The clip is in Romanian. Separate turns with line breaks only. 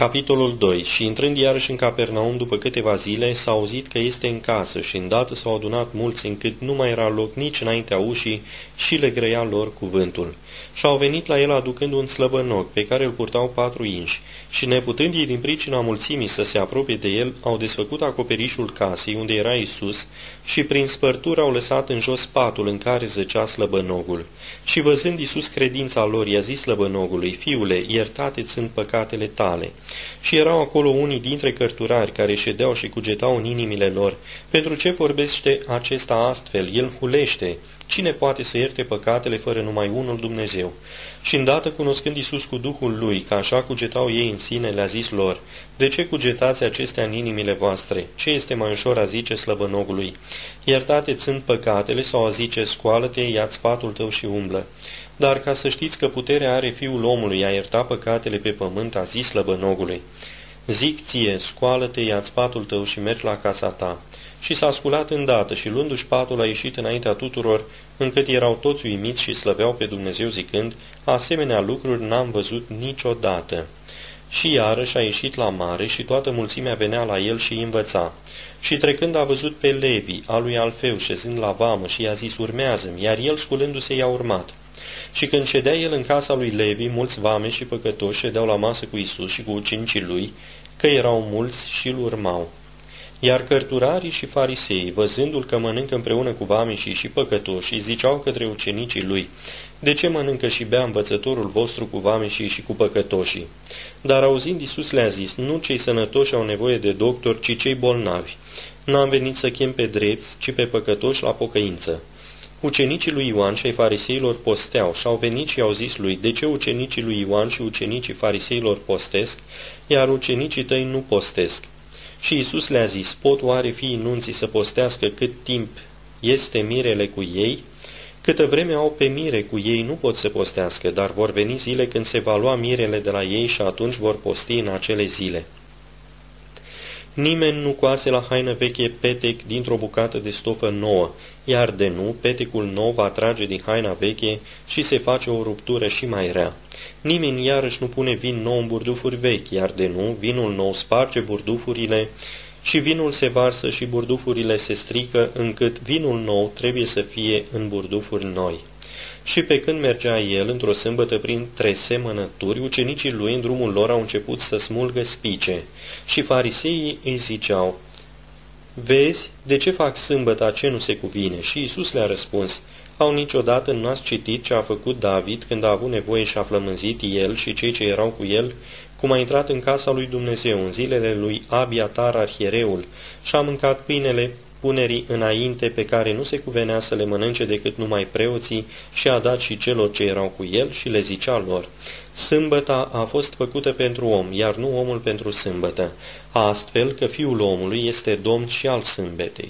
Capitolul 2 Și intrând iarăși în Capernaum după câteva zile, s-a auzit că este în casă și îndată s-au adunat mulți încât nu mai era loc nici înaintea ușii și le grăia lor cuvântul. Și au venit la el aducând un slăbănoc pe care îl purtau patru inși și neputând ei din pricina mulțimii să se apropie de el, au desfăcut acoperișul casei unde era Isus și prin spărtură au lăsat în jos patul în care zăcea slăbănogul. Și văzând Isus credința lor, i-a zis slăbănogului, Fiule, iertate sunt păcatele tale. Și erau acolo unii dintre cărturari care ședeau și cugetau în inimile lor, pentru ce vorbește acesta astfel, el hulește, Cine poate să ierte păcatele fără numai unul Dumnezeu? Și îndată cunoscând Iisus cu Duhul Lui, că așa cugetau ei în sine, le-a zis lor, De ce cugetați acestea în inimile voastre? Ce este mai ușor a zice slăbănogului? Iertate sunt păcatele sau a zice, scoală-te, ia-ți patul tău și umblă. Dar ca să știți că puterea are Fiul omului a ierta păcatele pe pământ, a zis slăbănogului. Zic ție, scoală-te, ia-ți patul tău și mergi la casa ta și s-a sculat îndată și luându-și patul a ieșit înaintea tuturor, încât erau toți uimiți și slăveau pe Dumnezeu zicând, asemenea lucruri n-am văzut niciodată. Și iarăși a ieșit la mare și toată mulțimea venea la el și învăța. Și trecând a văzut pe Levi, a lui Alfeu, șezând la vamă și i-a zis, urmează-mi, iar el sculându-se i-a urmat. Și când ședea el în casa lui Levi, mulți vame și păcătoși ședeau la masă cu Isus și cu ucenicii lui, că erau mulți și îl urmau. Iar cărturarii și farisei, văzându-l că mănâncă împreună cu vameșii și păcătoșii, ziceau către ucenicii lui, De ce mănâncă și bea învățătorul vostru cu vameșii și cu păcătoșii? Dar auzind Iisus le-a zis, nu cei sănătoși au nevoie de doctor, ci cei bolnavi. N-am venit să chem pe drepți, ci pe păcătoși la pocăință. Ucenicii lui Ioan și ai fariseilor posteau și au venit și au zis lui, de ce ucenicii lui Ioan și ucenicii fariseilor postesc, iar ucenicii tăi nu postesc? Și Isus le-a zis, pot oare fi nunții să postească cât timp este mirele cu ei? Câtă vreme au pe mire cu ei nu pot să postească, dar vor veni zile când se va lua mirele de la ei și atunci vor posti în acele zile. Nimeni nu coase la haină veche petec dintr-o bucată de stofă nouă, iar de nu, petecul nou va trage din haina veche și se face o ruptură și mai rea. Nimeni iarăși nu pune vin nou în burdufuri vechi, iar de nu, vinul nou sparge burdufurile și vinul se varsă și burdufurile se strică, încât vinul nou trebuie să fie în burdufuri noi. Și pe când mergea el într-o sâmbătă printre semănături, ucenicii lui în drumul lor au început să smulgă spice și fariseii îi ziceau, Vezi, de ce fac sâmbăta ce nu se cuvine? Și Isus le-a răspuns, au niciodată nu ați citit ce a făcut David când a avut nevoie și a flămânzit el și cei ce erau cu el, cum a intrat în casa lui Dumnezeu în zilele lui Abiatar arhiereul și a mâncat pâinele punerii înainte pe care nu se cuvenea să le mănânce decât numai preoții și a dat și celor ce erau cu el și le zicea lor, Sâmbăta a fost făcută pentru om, iar nu omul pentru sâmbătă, astfel că fiul omului este domn și al sâmbetei.